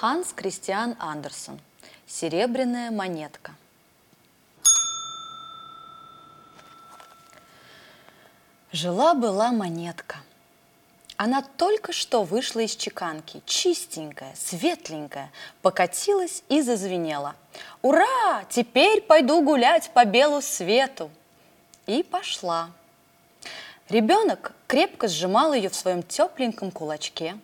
Ханс Кристиан Андерсон. Серебряная монетка. Жила-была монетка. Она только что вышла из чеканки, чистенькая, светленькая, покатилась и зазвенела. «Ура! Теперь пойду гулять по белу свету!» И пошла. Ребенок крепко сжимал ее в своем тепленьком кулачке.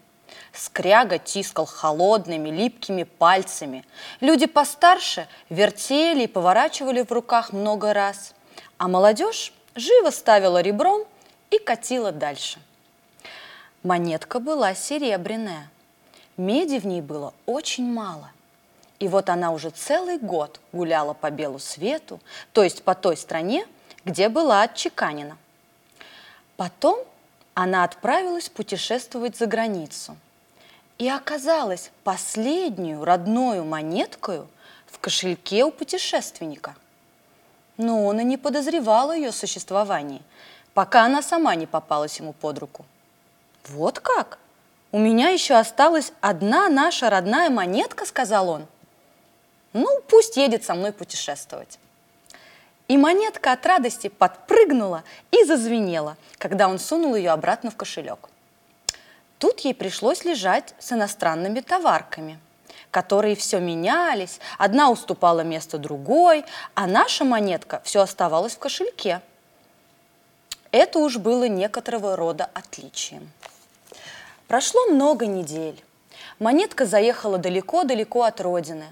Скряга тискал холодными, липкими пальцами. Люди постарше вертели и поворачивали в руках много раз. А молодежь живо ставила ребром и катила дальше. Монетка была серебряная. Меди в ней было очень мало. И вот она уже целый год гуляла по белу свету, то есть по той стране, где была отчеканена. Потом она отправилась путешествовать за границу и оказалась последнюю родную монеткою в кошельке у путешественника. Но он и не подозревал о ее существовании, пока она сама не попалась ему под руку. «Вот как? У меня еще осталась одна наша родная монетка», — сказал он. «Ну, пусть едет со мной путешествовать». И монетка от радости подпрыгнула и зазвенела, когда он сунул ее обратно в кошелек. Тут ей пришлось лежать с иностранными товарками, которые все менялись, одна уступала место другой, а наша монетка все оставалась в кошельке. Это уж было некоторого рода отличием. Прошло много недель. Монетка заехала далеко-далеко от родины,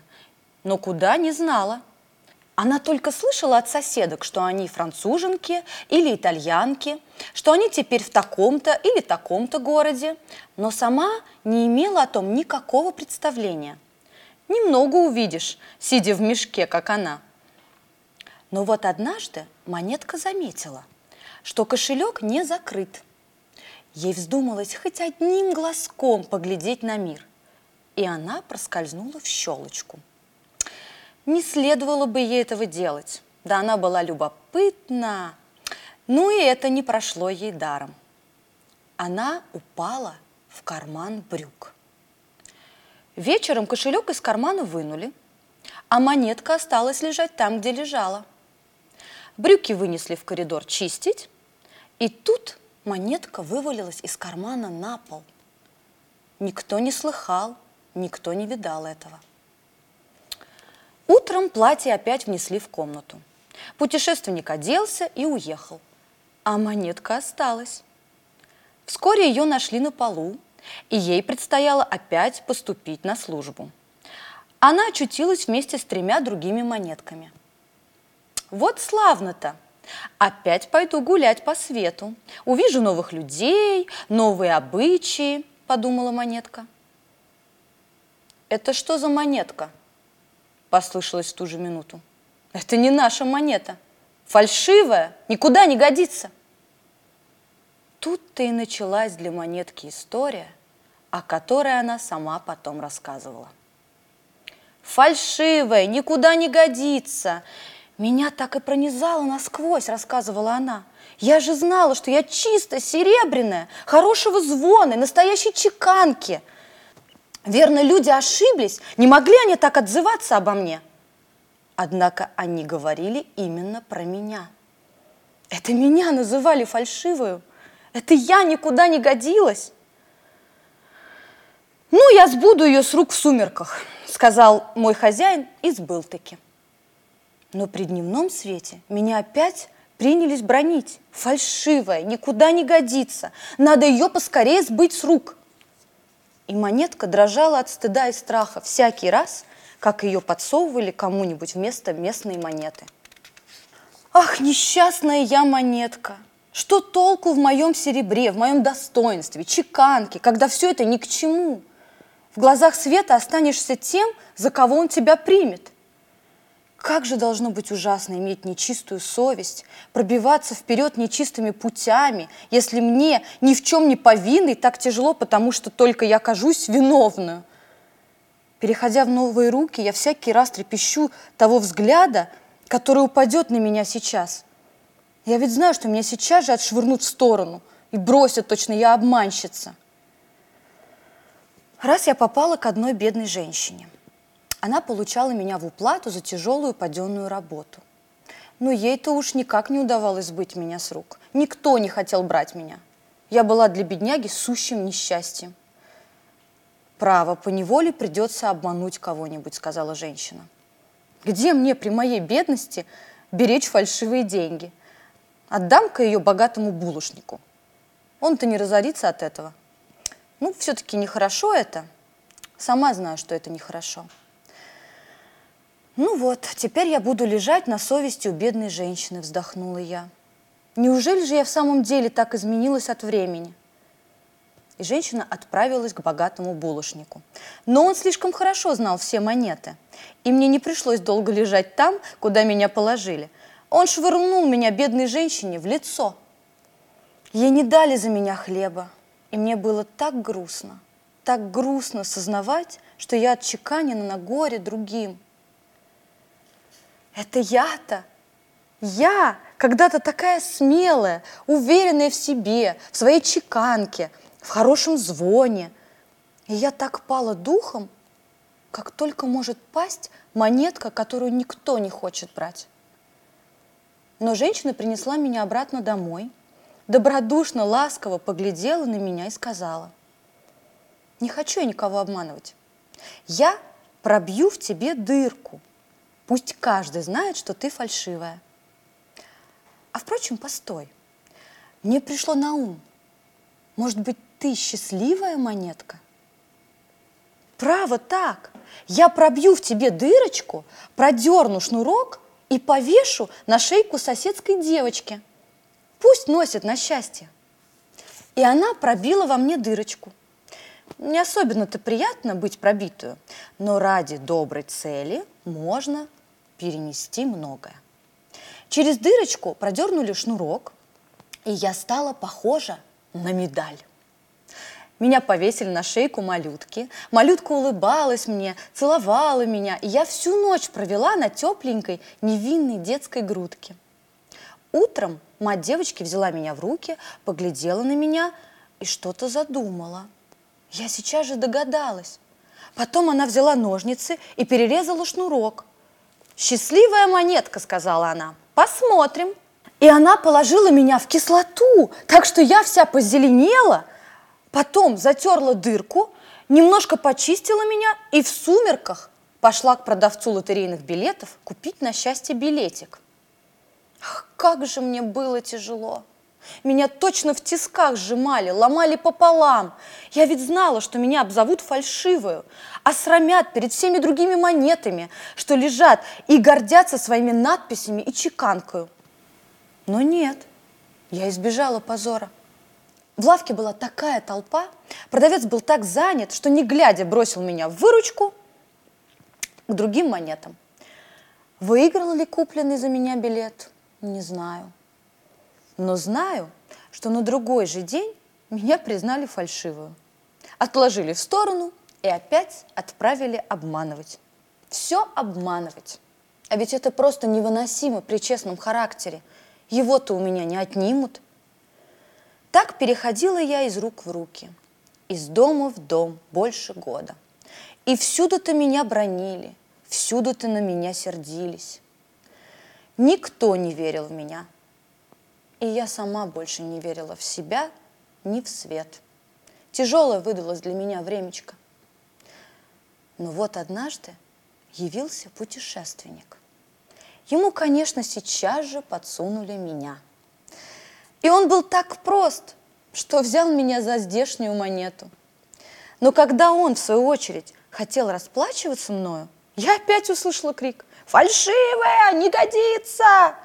но куда не знала – она только слышала от соседок, что они француженки или итальянки, что они теперь в таком-то или таком-то городе, но сама не имела о том никакого представления. Немного увидишь, сидя в мешке, как она. Но вот однажды монетка заметила, что кошелек не закрыт. Ей вздумалось хоть одним глазком поглядеть на мир, и она проскользнула в щелочку – не следовало бы ей этого делать. Да она была любопытна. Ну и это не прошло ей даром. Она упала в карман брюк. Вечером кошелек из кармана вынули, а монетка осталась лежать там, где лежала. Брюки вынесли в коридор чистить, и тут монетка вывалилась из кармана на пол. Никто не слыхал, никто не видал этого. Утром платье опять внесли в комнату. Путешественник оделся и уехал, а монетка осталась. Вскоре ее нашли на полу, и ей предстояло опять поступить на службу. Она очутилась вместе с тремя другими монетками. Вот славно-то! Опять пойду гулять по свету. Увижу новых людей, новые обычаи, подумала монетка. Это что за монетка? Послышалось в ту же минуту. Это не наша монета. Фальшивая, никуда не годится. Тут-то и началась для монетки история, о которой она сама потом рассказывала. Фальшивая, никуда не годится. Меня так и пронизало насквозь, рассказывала она. Я же знала, что я чисто серебряная, хорошего звона, настоящей чеканки – Верно, люди ошиблись, не могли они так отзываться обо мне. Однако они говорили именно про меня. Это меня называли фальшивую. Это я никуда не годилась. «Ну, я сбуду ее с рук в сумерках», — сказал мой хозяин и сбыл таки. Но при дневном свете меня опять принялись бронить. Фальшивая, никуда не годится. Надо ее поскорее сбыть с рук. И монетка дрожала от стыда и страха всякий раз, как ее подсовывали кому-нибудь вместо местной монеты. Ах, несчастная я монетка! Что толку в моем серебре, в моем достоинстве, чеканке, когда все это ни к чему? В глазах света останешься тем, за кого он тебя примет. Как же должно быть ужасно иметь нечистую совесть, пробиваться вперед нечистыми путями, если мне ни в чем не повинный так тяжело, потому что только я кажусь виновную. Переходя в новые руки, я всякий раз трепещу того взгляда, который упадет на меня сейчас. Я ведь знаю, что меня сейчас же отшвырнут в сторону и бросят, точно я обманщица. Раз я попала к одной бедной женщине. Она получала меня в уплату за тяжелую паденную работу. Но ей-то уж никак не удавалось сбыть меня с рук. Никто не хотел брать меня. Я была для бедняги сущим несчастьем. «Право, по неволе придется обмануть кого-нибудь», — сказала женщина. «Где мне при моей бедности беречь фальшивые деньги? Отдам-ка ее богатому булочнику. Он-то не разорится от этого». Ну, все-таки нехорошо это. Сама знаю, что это нехорошо. Ну вот, теперь я буду лежать на совести у бедной женщины, вздохнула я. Неужели же я в самом деле так изменилась от времени? И женщина отправилась к богатому булочнику. Но он слишком хорошо знал все монеты, и мне не пришлось долго лежать там, куда меня положили. Он швырнул меня, бедной женщине, в лицо. Ей не дали за меня хлеба, и мне было так грустно, так грустно сознавать, что я отчеканена на горе другим. Это я-то, я, когда-то такая смелая, уверенная в себе, в своей чеканке, в хорошем звоне. И я так пала духом, как только может пасть монетка, которую никто не хочет брать. Но женщина принесла меня обратно домой – добродушно, ласково поглядела на меня и сказала, «Не хочу я никого обманывать. Я пробью в тебе дырку. Пусть каждый знает, что ты фальшивая. А впрочем, постой. Мне пришло на ум. Может быть, ты счастливая монетка? Право так. Я пробью в тебе дырочку, продерну шнурок и повешу на шейку соседской девочки – Пусть носит на счастье. И она пробила во мне дырочку. Не особенно-то приятно быть пробитую, но ради доброй цели можно перенести многое. Через дырочку продернули шнурок, и я стала похожа на медаль. Меня повесили на шейку малютки. Малютка улыбалась мне, целовала меня, и я всю ночь провела на тепленькой невинной детской грудке. Утром мать девочки взяла меня в руки, поглядела на меня и что-то задумала. Я сейчас же догадалась. Потом она взяла ножницы и перерезала шнурок. «Счастливая монетка», — сказала она. «Посмотрим». И она положила меня в кислоту, так что я вся позеленела. Потом затерла дырку, немножко почистила меня и в сумерках пошла к продавцу лотерейных билетов купить на счастье билетик. Ах, как же мне было тяжело! Меня точно в тисках сжимали, ломали пополам. Я ведь знала, что меня обзовут фальшивую, а срамят перед всеми другими монетами, что лежат и гордятся своими надписями и чеканкою. Но нет, я избежала позора. В лавке была такая толпа, продавец был так занят, что не глядя бросил меня в выручку к другим монетам. Выиграл ли купленный за меня билет? Не знаю. Но знаю, что на другой же день меня признали фальшивую. Отложили в сторону и опять отправили обманывать. Все обманывать. А ведь это просто невыносимо при честном характере. Его-то у меня не отнимут. Так переходила я из рук в руки, из дома в дом больше года. И всюду-то меня бронили, всюду-то на меня сердились. Никто не верил в меня. И я сама больше не верила в себя ни в свет. Тяжелое выдалось для меня времечко. Но вот однажды явился путешественник. Ему, конечно, сейчас же подсунули меня. И он был так прост, что взял меня за здешнюю монету. Но когда он, в свою очередь, хотел расплачиваться мною, я опять услышала крик Фальшивая, не годится!»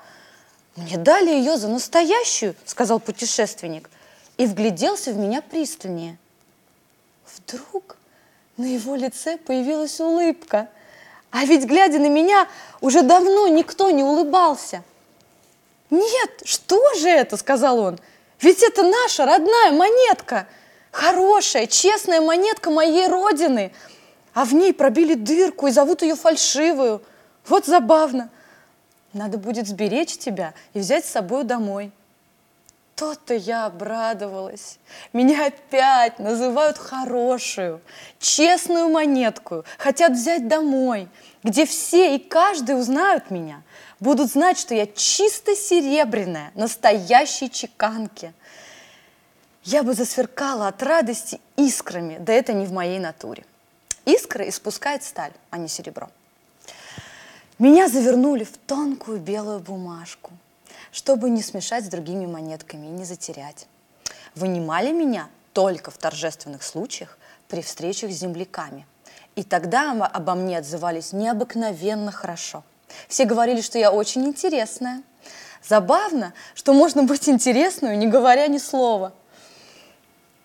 «Мне дали ее за настоящую», — сказал путешественник, и вгляделся в меня пристальнее. Вдруг на его лице появилась улыбка, а ведь, глядя на меня, уже давно никто не улыбался. «Нет, что же это?» — сказал он. «Ведь это наша родная монетка, хорошая, честная монетка моей родины, а в ней пробили дырку и зовут ее фальшивую. Вот забавно. Надо будет сберечь тебя и взять с собой домой. То-то я обрадовалась. Меня опять называют хорошую, честную монетку. Хотят взять домой, где все и каждый узнают меня. Будут знать, что я чисто серебряная, настоящей чеканки. Я бы засверкала от радости искрами, да это не в моей натуре. Искры испускает сталь, а не серебро. Меня завернули в тонкую белую бумажку, чтобы не смешать с другими монетками и не затерять. Вынимали меня только в торжественных случаях при встречах с земляками. И тогда обо мне отзывались необыкновенно хорошо. Все говорили, что я очень интересная. Забавно, что можно быть интересную, не говоря ни слова.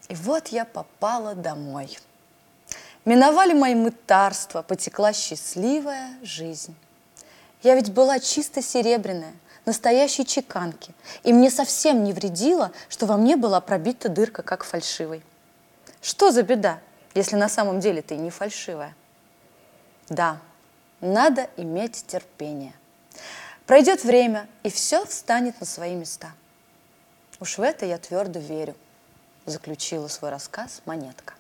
И вот я попала домой. Миновали мои мытарства, потекла счастливая жизнь. Я ведь была чисто серебряная, настоящей чеканки, и мне совсем не вредило, что во мне была пробита дырка, как фальшивой. Что за беда, если на самом деле ты не фальшивая? Да, надо иметь терпение. Пройдет время, и все встанет на свои места. Уж в это я твердо верю, заключила свой рассказ монетка.